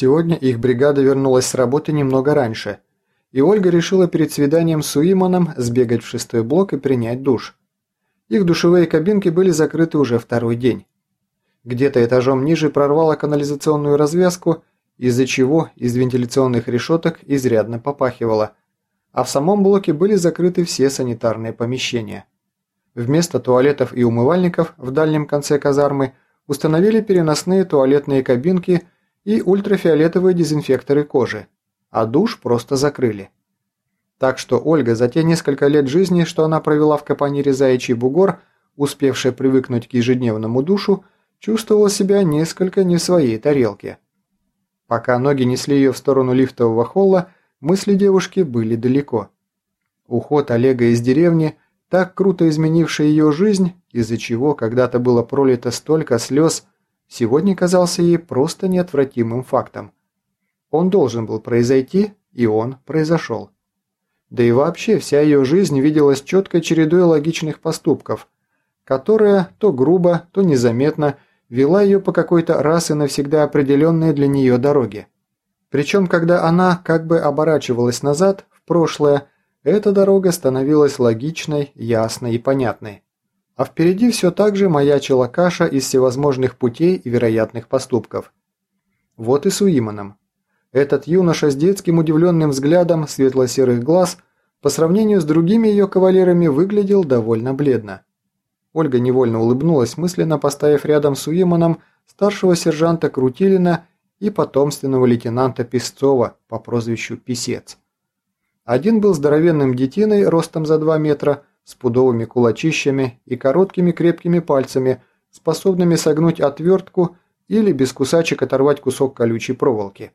Сегодня их бригада вернулась с работы немного раньше, и Ольга решила перед свиданием с Уиманом сбегать в шестой блок и принять душ. Их душевые кабинки были закрыты уже второй день. Где-то этажом ниже прорвало канализационную развязку, из-за чего из вентиляционных решеток изрядно попахивало, а в самом блоке были закрыты все санитарные помещения. Вместо туалетов и умывальников в дальнем конце казармы установили переносные туалетные кабинки и ультрафиолетовые дезинфекторы кожи, а душ просто закрыли. Так что Ольга за те несколько лет жизни, что она провела в Капонире Заячий бугор, успевшая привыкнуть к ежедневному душу, чувствовала себя несколько не в своей тарелке. Пока ноги несли ее в сторону лифтового холла, мысли девушки были далеко. Уход Олега из деревни, так круто изменивший ее жизнь, из-за чего когда-то было пролито столько слез, сегодня казался ей просто неотвратимым фактом. Он должен был произойти, и он произошел. Да и вообще вся ее жизнь виделась четкой чередой логичных поступков, которая то грубо, то незаметно вела ее по какой-то раз и навсегда определенной для нее дороге. Причем, когда она как бы оборачивалась назад, в прошлое, эта дорога становилась логичной, ясной и понятной. А впереди все так же маячила каша из всевозможных путей и вероятных поступков. Вот и с Уиманом. Этот юноша с детским удивленным взглядом светло-серых глаз по сравнению с другими ее кавалерами выглядел довольно бледно. Ольга невольно улыбнулась, мысленно поставив рядом с Уиманом старшего сержанта Крутилина и потомственного лейтенанта Песцова по прозвищу Писец. Один был здоровенным детиной ростом за 2 метра, с пудовыми кулачищами и короткими крепкими пальцами, способными согнуть отвертку или без кусачек оторвать кусок колючей проволоки.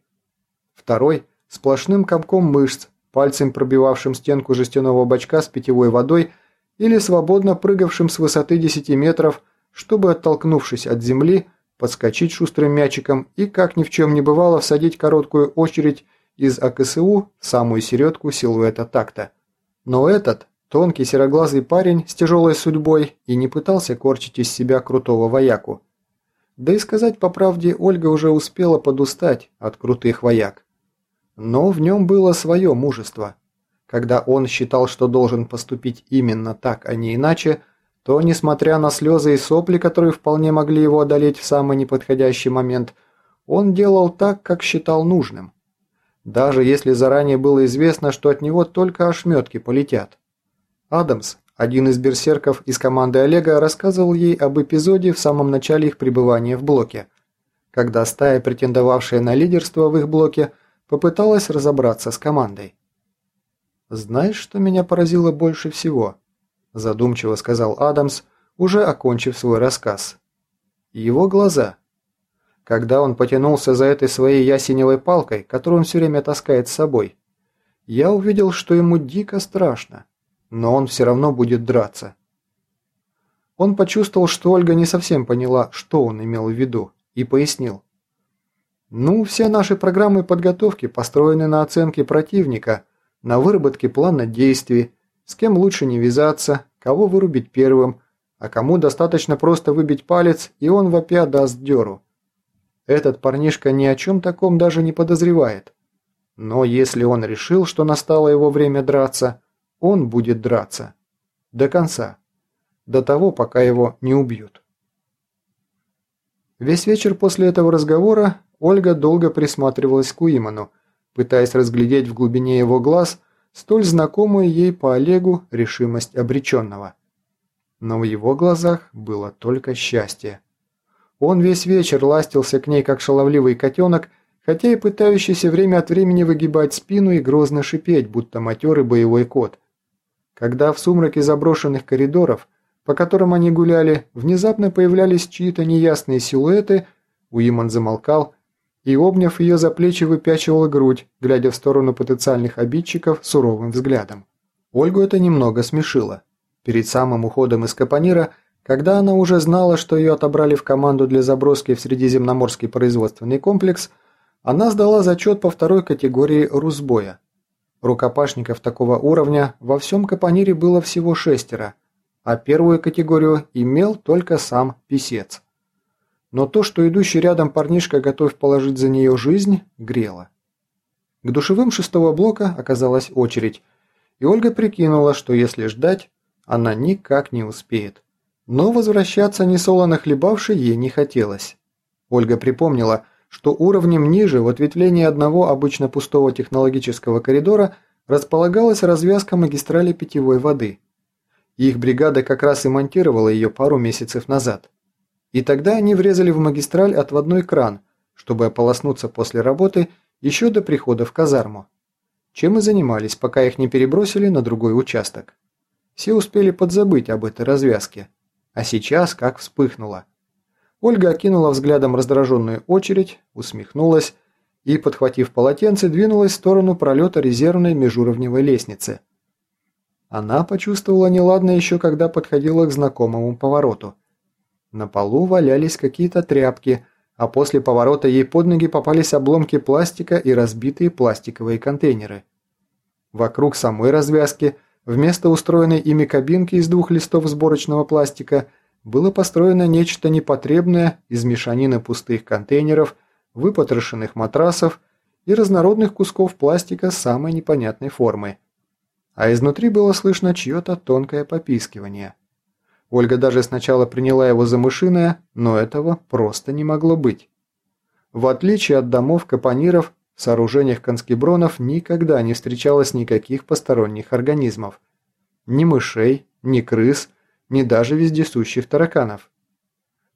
Второй – сплошным комком мышц, пальцем пробивавшим стенку жестяного бачка с питьевой водой или свободно прыгавшим с высоты 10 метров, чтобы, оттолкнувшись от земли, подскочить шустрым мячиком и, как ни в чем не бывало, всадить короткую очередь из АКСУ в самую середку силуэта такта. Но этот, тонкий сероглазый парень с тяжелой судьбой, и не пытался корчить из себя крутого вояку. Да и сказать по правде, Ольга уже успела подустать от крутых вояк. Но в нем было свое мужество. Когда он считал, что должен поступить именно так, а не иначе, то, несмотря на слезы и сопли, которые вполне могли его одолеть в самый неподходящий момент, он делал так, как считал нужным. Даже если заранее было известно, что от него только ошметки полетят. Адамс, один из берсерков из команды Олега, рассказывал ей об эпизоде в самом начале их пребывания в блоке, когда стая, претендовавшая на лидерство в их блоке, попыталась разобраться с командой. «Знаешь, что меня поразило больше всего?» – задумчиво сказал Адамс, уже окончив свой рассказ. «Его глаза. Когда он потянулся за этой своей ясеневой палкой, которую он все время таскает с собой, я увидел, что ему дико страшно, но он все равно будет драться». Он почувствовал, что Ольга не совсем поняла, что он имел в виду, и пояснил. Ну, все наши программы подготовки построены на оценке противника, на выработке плана действий, с кем лучше не вязаться, кого вырубить первым, а кому достаточно просто выбить палец, и он вопя даст дёру. Этот парнишка ни о чем таком даже не подозревает. Но если он решил, что настало его время драться, он будет драться. До конца. До того, пока его не убьют. Весь вечер после этого разговора Ольга долго присматривалась к Уиману, пытаясь разглядеть в глубине его глаз столь знакомую ей по Олегу решимость обреченного. Но в его глазах было только счастье. Он весь вечер ластился к ней, как шаловливый котенок, хотя и пытающийся время от времени выгибать спину и грозно шипеть, будто матерый боевой кот. Когда в сумраке заброшенных коридоров, по которым они гуляли, внезапно появлялись чьи-то неясные силуэты, Уиман замолкал и, обняв ее за плечи, выпячивала грудь, глядя в сторону потенциальных обидчиков суровым взглядом. Ольгу это немного смешило. Перед самым уходом из Капонира, когда она уже знала, что ее отобрали в команду для заброски в Средиземноморский производственный комплекс, она сдала зачет по второй категории русбоя. Рукопашников такого уровня во всем Капонире было всего шестеро, а первую категорию имел только сам писец. но то, что идущий рядом парнишка готов положить за нее жизнь, грело. К душевым шестого блока оказалась очередь, и Ольга прикинула, что если ждать, она никак не успеет. Но возвращаться несолоно хлебавшей ей не хотелось. Ольга припомнила, что уровнем ниже в ответвлении одного обычно пустого технологического коридора располагалась развязка магистрали питьевой воды. Их бригада как раз и монтировала ее пару месяцев назад. И тогда они врезали в магистраль отводной кран, чтобы ополоснуться после работы еще до прихода в казарму. Чем и занимались, пока их не перебросили на другой участок. Все успели подзабыть об этой развязке. А сейчас как вспыхнуло. Ольга окинула взглядом раздраженную очередь, усмехнулась и, подхватив полотенце, двинулась в сторону пролета резервной межуровневой лестницы. Она почувствовала неладное еще когда подходила к знакомому повороту – на полу валялись какие-то тряпки, а после поворота ей под ноги попались обломки пластика и разбитые пластиковые контейнеры. Вокруг самой развязки, вместо устроенной ими кабинки из двух листов сборочного пластика, было построено нечто непотребное из мешанины пустых контейнеров, выпотрошенных матрасов и разнородных кусков пластика самой непонятной формы. А изнутри было слышно чье-то тонкое попискивание – Ольга даже сначала приняла его за мышиное, но этого просто не могло быть. В отличие от домов капониров, в сооружениях конскебронов никогда не встречалось никаких посторонних организмов. Ни мышей, ни крыс, ни даже вездесущих тараканов.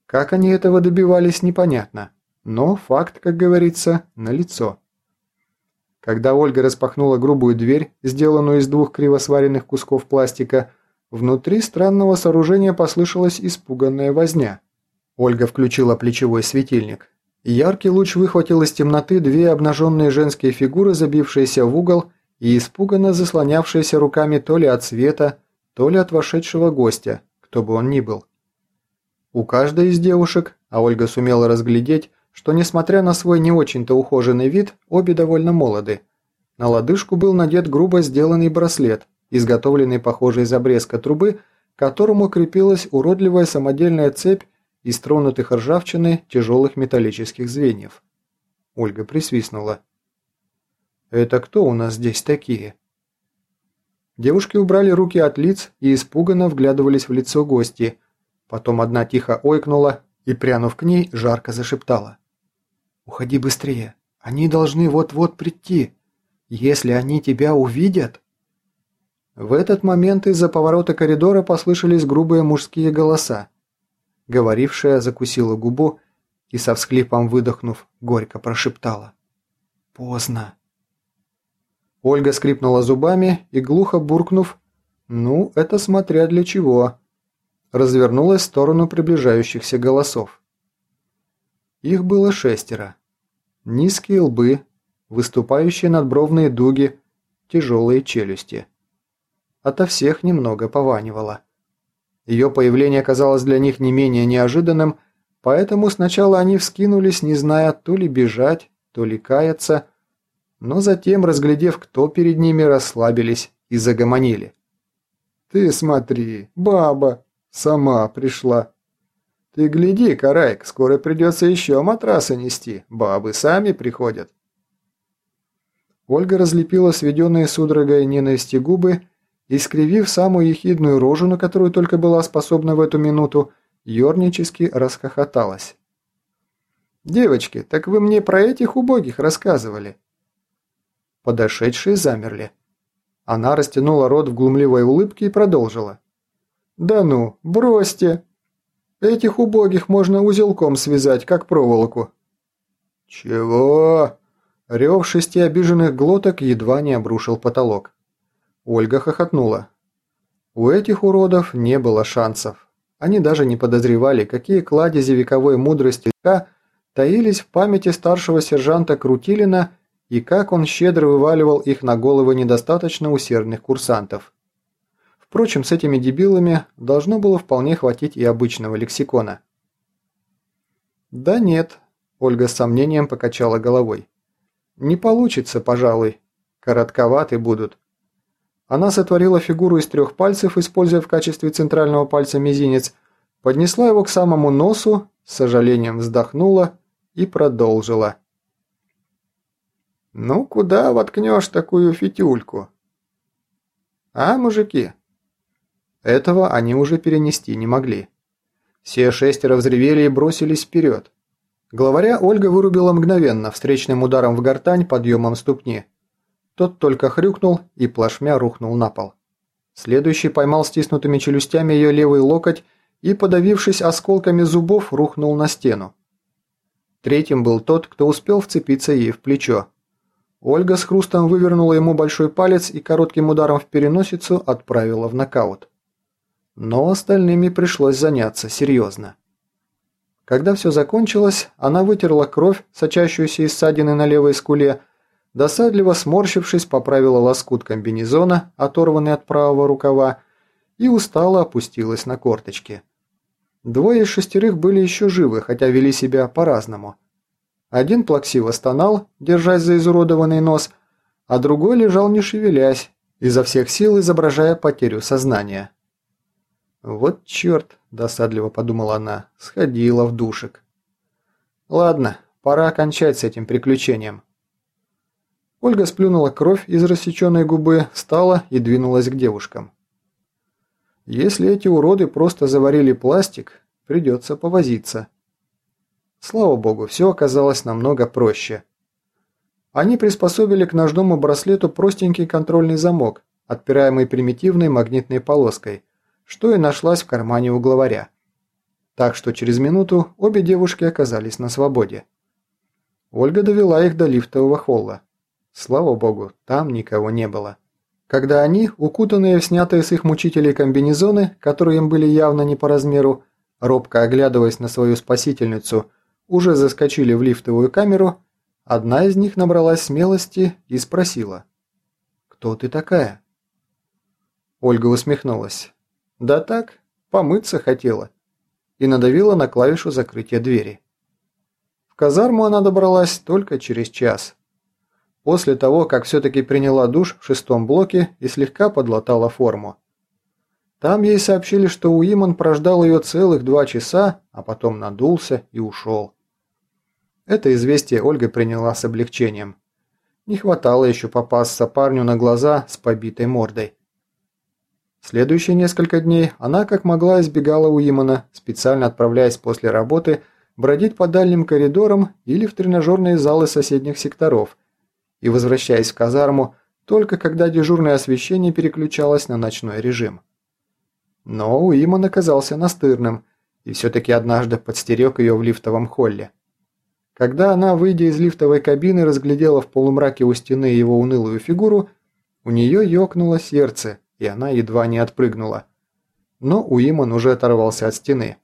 Как они этого добивались, непонятно, но факт, как говорится, налицо. Когда Ольга распахнула грубую дверь, сделанную из двух криво сваренных кусков пластика, Внутри странного сооружения послышалась испуганная возня. Ольга включила плечевой светильник. Яркий луч выхватил из темноты две обнаженные женские фигуры, забившиеся в угол и испуганно заслонявшиеся руками то ли от света, то ли от вошедшего гостя, кто бы он ни был. У каждой из девушек, а Ольга сумела разглядеть, что несмотря на свой не очень-то ухоженный вид, обе довольно молоды. На лодыжку был надет грубо сделанный браслет, изготовленный похожей из обрезка трубы, к которому крепилась уродливая самодельная цепь из тронутых ржавчиной тяжелых металлических звеньев. Ольга присвистнула. «Это кто у нас здесь такие?» Девушки убрали руки от лиц и испуганно вглядывались в лицо гости. Потом одна тихо ойкнула и, прянув к ней, жарко зашептала. «Уходи быстрее, они должны вот-вот прийти. Если они тебя увидят...» В этот момент из-за поворота коридора послышались грубые мужские голоса. Говорившая закусила губу и со всхлипом выдохнув, горько прошептала. «Поздно». Ольга скрипнула зубами и, глухо буркнув, «Ну, это смотря для чего», развернулась в сторону приближающихся голосов. Их было шестеро. Низкие лбы, выступающие надбровные дуги, тяжелые челюсти ото всех немного пованивало. Ее появление казалось для них не менее неожиданным, поэтому сначала они вскинулись, не зная то ли бежать, то ли каяться, но затем, разглядев, кто перед ними, расслабились и загомонили. «Ты смотри, баба, сама пришла. Ты гляди, Карайк, скоро придется еще матрасы нести, бабы сами приходят». Ольга разлепила сведенные судорогой ненависти губы и, скривив самую ехидную рожу, на которую только была способна в эту минуту, ернически расхохоталась. «Девочки, так вы мне про этих убогих рассказывали?» Подошедшие замерли. Она растянула рот в глумливой улыбке и продолжила. «Да ну, бросьте! Этих убогих можно узелком связать, как проволоку». «Чего?» Рев шести обиженных глоток едва не обрушил потолок. Ольга хохотнула. У этих уродов не было шансов. Они даже не подозревали, какие кладези вековой мудрости таились в памяти старшего сержанта Крутилина и как он щедро вываливал их на головы недостаточно усердных курсантов. Впрочем, с этими дебилами должно было вполне хватить и обычного лексикона. «Да нет», – Ольга с сомнением покачала головой. «Не получится, пожалуй. Коротковаты будут. Она сотворила фигуру из трех пальцев, используя в качестве центрального пальца мизинец, поднесла его к самому носу, с сожалением вздохнула и продолжила. «Ну, куда воткнешь такую фитюльку?» «А, мужики?» Этого они уже перенести не могли. Все шестеро взревели и бросились вперед. Главаря Ольга вырубила мгновенно, встречным ударом в гортань, подъемом ступни. Тот только хрюкнул и плашмя рухнул на пол. Следующий поймал стиснутыми челюстями ее левый локоть и, подавившись осколками зубов, рухнул на стену. Третьим был тот, кто успел вцепиться ей в плечо. Ольга с хрустом вывернула ему большой палец и коротким ударом в переносицу отправила в нокаут. Но остальными пришлось заняться серьезно. Когда все закончилось, она вытерла кровь, сочащуюся из ссадины на левой скуле, досадливо сморщившись, поправила лоскут комбинезона, оторванный от правого рукава, и устало опустилась на корточки. Двое из шестерых были еще живы, хотя вели себя по-разному. Один плаксиво стонал, держась за изуродованный нос, а другой лежал не шевелясь, изо всех сил изображая потерю сознания. «Вот черт!» – досадливо подумала она, сходила в душек. «Ладно, пора окончать с этим приключением». Ольга сплюнула кровь из рассеченной губы, встала и двинулась к девушкам. Если эти уроды просто заварили пластик, придется повозиться. Слава богу, все оказалось намного проще. Они приспособили к ножному браслету простенький контрольный замок, отпираемый примитивной магнитной полоской, что и нашлась в кармане у главаря. Так что через минуту обе девушки оказались на свободе. Ольга довела их до лифтового холла. Слава богу, там никого не было. Когда они, укутанные в снятые с их мучителей комбинезоны, которые им были явно не по размеру, робко оглядываясь на свою спасительницу, уже заскочили в лифтовую камеру, одна из них набралась смелости и спросила. «Кто ты такая?» Ольга усмехнулась. «Да так, помыться хотела» и надавила на клавишу закрытия двери. В казарму она добралась только через час после того, как все-таки приняла душ в шестом блоке и слегка подлатала форму. Там ей сообщили, что Уиман прождал ее целых два часа, а потом надулся и ушел. Это известие Ольга приняла с облегчением. Не хватало еще попасться парню на глаза с побитой мордой. Следующие несколько дней она как могла избегала Уимана, специально отправляясь после работы бродить по дальним коридорам или в тренажерные залы соседних секторов – и возвращаясь в казарму только когда дежурное освещение переключалось на ночной режим. Но Уимон оказался настырным и все-таки однажды подстерег ее в лифтовом холле. Когда она, выйдя из лифтовой кабины, разглядела в полумраке у стены его унылую фигуру, у нее ёкнуло сердце, и она едва не отпрыгнула. Но Уимон уже оторвался от стены.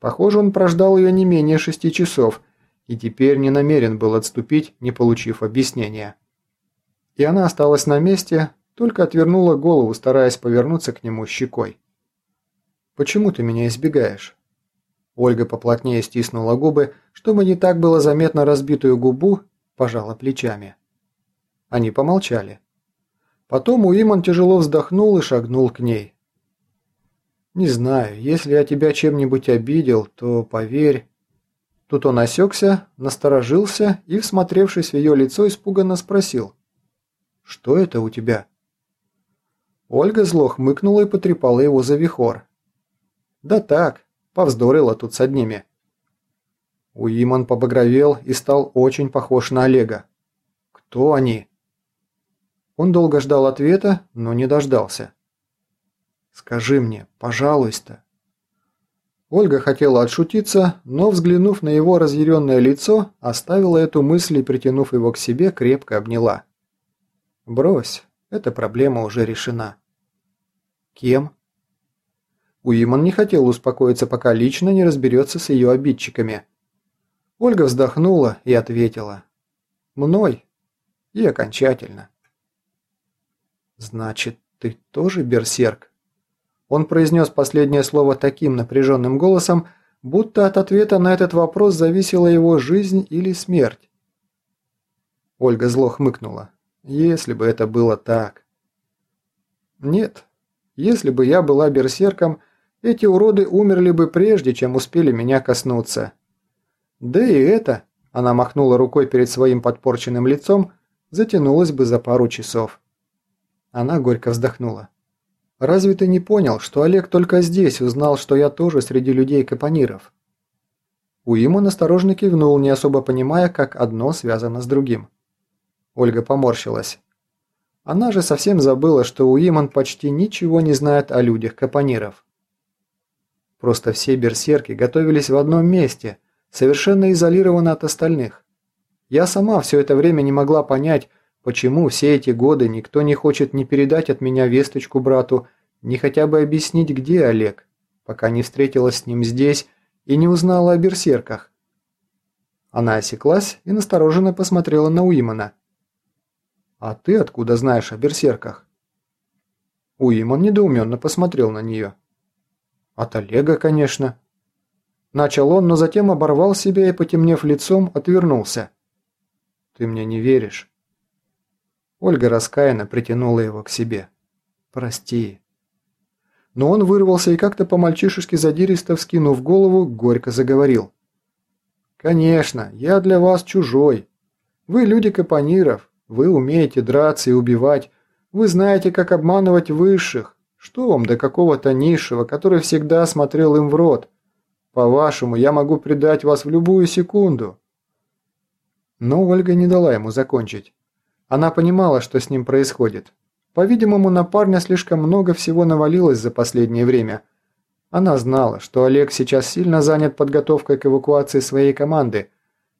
Похоже, он прождал ее не менее шести часов – и теперь не намерен был отступить, не получив объяснения. И она осталась на месте, только отвернула голову, стараясь повернуться к нему щекой. «Почему ты меня избегаешь?» Ольга поплотнее стиснула губы, чтобы не так было заметно разбитую губу, пожала плечами. Они помолчали. Потом Уиман тяжело вздохнул и шагнул к ней. «Не знаю, если я тебя чем-нибудь обидел, то, поверь, Тут он осекся, насторожился и, всмотревшись в ее лицо, испуганно спросил. «Что это у тебя?» Ольга зло хмыкнула и потрепала его за вихор. «Да так, повздорила тут с одними». Уиман побагровел и стал очень похож на Олега. «Кто они?» Он долго ждал ответа, но не дождался. «Скажи мне, пожалуйста», Ольга хотела отшутиться, но, взглянув на его разъяренное лицо, оставила эту мысль и, притянув его к себе, крепко обняла. «Брось, эта проблема уже решена». «Кем?» Уиман не хотел успокоиться, пока лично не разберется с ее обидчиками. Ольга вздохнула и ответила. «Мной. И окончательно». «Значит, ты тоже берсерк?» Он произнес последнее слово таким напряженным голосом, будто от ответа на этот вопрос зависела его жизнь или смерть. Ольга зло хмыкнула. Если бы это было так. Нет, если бы я была берсерком, Эти уроды умерли бы прежде, чем успели меня коснуться. Да и это, она махнула рукой перед своим подпорченным лицом, затянулось бы за пару часов. Она горько вздохнула. «Разве ты не понял, что Олег только здесь узнал, что я тоже среди людей-капониров?» Уимон осторожно кивнул, не особо понимая, как одно связано с другим. Ольга поморщилась. Она же совсем забыла, что Уимон почти ничего не знает о людях-капониров. Просто все берсерки готовились в одном месте, совершенно изолированно от остальных. Я сама все это время не могла понять, почему все эти годы никто не хочет ни передать от меня весточку брату, ни хотя бы объяснить, где Олег, пока не встретилась с ним здесь и не узнала о берсерках. Она осеклась и настороженно посмотрела на Уимана. «А ты откуда знаешь о берсерках?» Уиман недоуменно посмотрел на нее. От Олега, конечно. Начал он, но затем оборвал себя и, потемнев лицом, отвернулся. Ты мне не веришь. Ольга раскаянно притянула его к себе. Прости. Но он вырвался и как-то по-мальчишески задиристо вскинув голову, горько заговорил. «Конечно, я для вас чужой. Вы люди капониров, вы умеете драться и убивать, вы знаете, как обманывать высших, что вам до какого-то низшего, который всегда смотрел им в рот? По-вашему, я могу предать вас в любую секунду». Но Ольга не дала ему закончить. Она понимала, что с ним происходит. По-видимому, на парня слишком много всего навалилось за последнее время. Она знала, что Олег сейчас сильно занят подготовкой к эвакуации своей команды.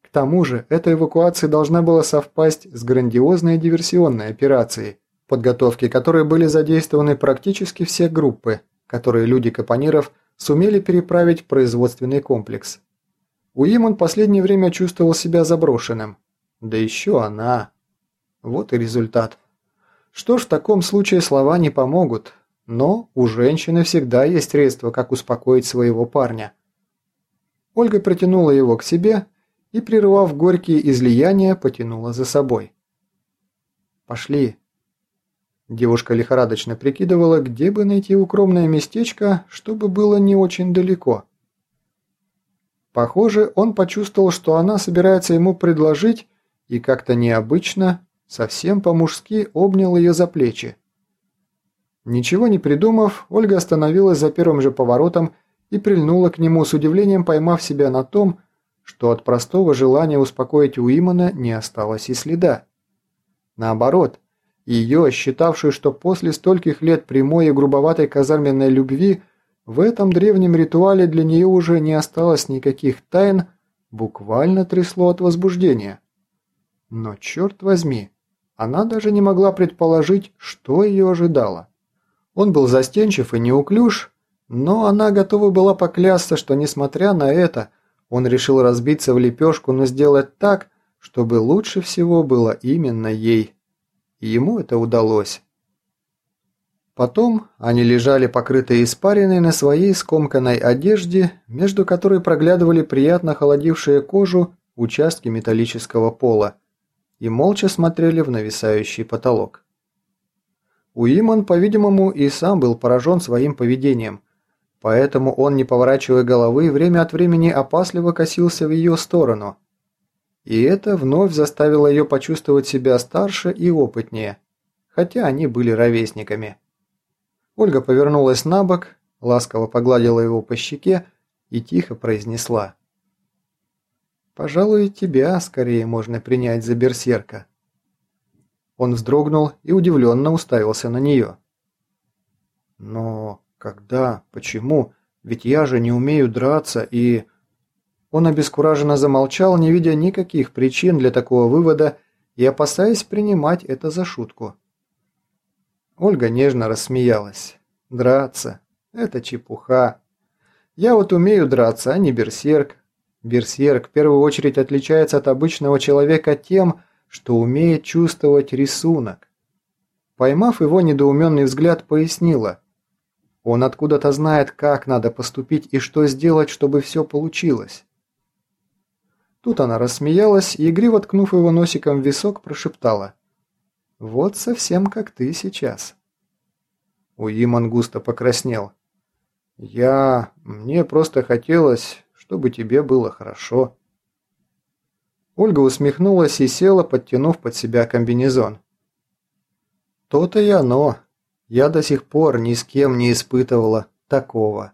К тому же, эта эвакуация должна была совпасть с грандиозной диверсионной операцией подготовке которой были задействованы практически все группы, которые люди Капониров сумели переправить в производственный комплекс. Уимон последнее время чувствовал себя заброшенным. Да еще она. Вот и результат. Что ж, в таком случае слова не помогут, но у женщины всегда есть средства, как успокоить своего парня. Ольга притянула его к себе и, прервав горькие излияния, потянула за собой. «Пошли», Девушка лихорадочно прикидывала, где бы найти укромное местечко, чтобы было не очень далеко. Похоже, он почувствовал, что она собирается ему предложить, и как-то необычно, совсем по-мужски обнял ее за плечи. Ничего не придумав, Ольга остановилась за первым же поворотом и прильнула к нему с удивлением, поймав себя на том, что от простого желания успокоить Уимана не осталось и следа. Наоборот, ее, считавшую, что после стольких лет прямой и грубоватой казарменной любви в этом древнем ритуале для нее уже не осталось никаких тайн, буквально трясло от возбуждения. Но черт возьми, она даже не могла предположить, что ее ожидало. Он был застенчив и неуклюж, но она готова была поклясться, что, несмотря на это, он решил разбиться в лепешку, но сделать так, чтобы лучше всего было именно ей и ему это удалось. Потом они лежали покрытые испариной на своей скомканной одежде, между которой проглядывали приятно холодившие кожу участки металлического пола, и молча смотрели в нависающий потолок. Уиман, по-видимому, и сам был поражен своим поведением, поэтому он, не поворачивая головы, время от времени опасливо косился в ее сторону – и это вновь заставило ее почувствовать себя старше и опытнее, хотя они были ровесниками. Ольга повернулась на бок, ласково погладила его по щеке и тихо произнесла. «Пожалуй, тебя скорее можно принять за берсерка». Он вздрогнул и удивленно уставился на нее. «Но когда? Почему? Ведь я же не умею драться и...» Он обескураженно замолчал, не видя никаких причин для такого вывода и опасаясь принимать это за шутку. Ольга нежно рассмеялась. «Драться? Это чепуха. Я вот умею драться, а не берсерк. Берсерк в первую очередь отличается от обычного человека тем, что умеет чувствовать рисунок». Поймав его недоуменный взгляд, пояснила. Он откуда-то знает, как надо поступить и что сделать, чтобы все получилось. Тут она рассмеялась и, игриво ткнув его носиком в висок, прошептала. «Вот совсем как ты сейчас». Уиман густо покраснел. Я... Мне просто хотелось, чтобы тебе было хорошо». Ольга усмехнулась и села, подтянув под себя комбинезон. «То-то и оно. Я до сих пор ни с кем не испытывала такого».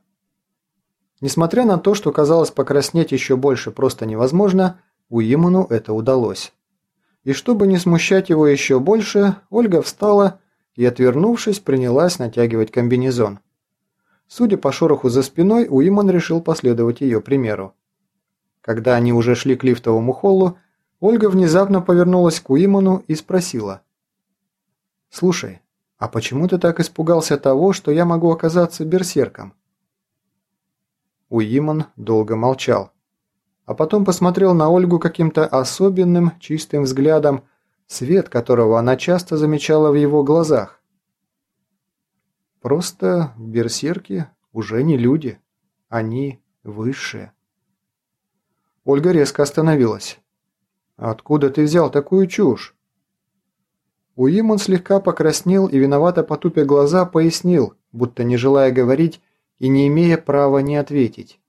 Несмотря на то, что казалось покраснеть еще больше просто невозможно, Уиману это удалось. И чтобы не смущать его еще больше, Ольга встала и, отвернувшись, принялась натягивать комбинезон. Судя по шороху за спиной, Уиман решил последовать ее примеру. Когда они уже шли к лифтовому холлу, Ольга внезапно повернулась к Уиману и спросила. «Слушай, а почему ты так испугался того, что я могу оказаться берсерком?» Уиман долго молчал а потом посмотрел на Ольгу каким-то особенным, чистым взглядом, свет которого она часто замечала в его глазах. Просто берсерки уже не люди, они высшие. Ольга резко остановилась. «Откуда ты взял такую чушь?» Уимон слегка покраснел и, виновато потупя глаза, пояснил, будто не желая говорить и не имея права не ответить.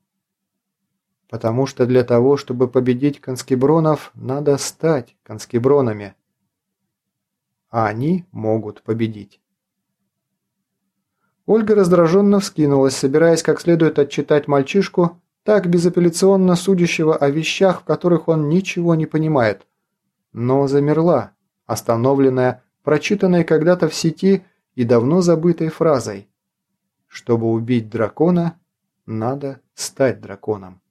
Потому что для того, чтобы победить конскебронов, надо стать конскебронами. А они могут победить. Ольга раздраженно вскинулась, собираясь как следует отчитать мальчишку, так безапелляционно судящего о вещах, в которых он ничего не понимает. Но замерла, остановленная, прочитанной когда-то в сети и давно забытой фразой. Чтобы убить дракона, надо стать драконом.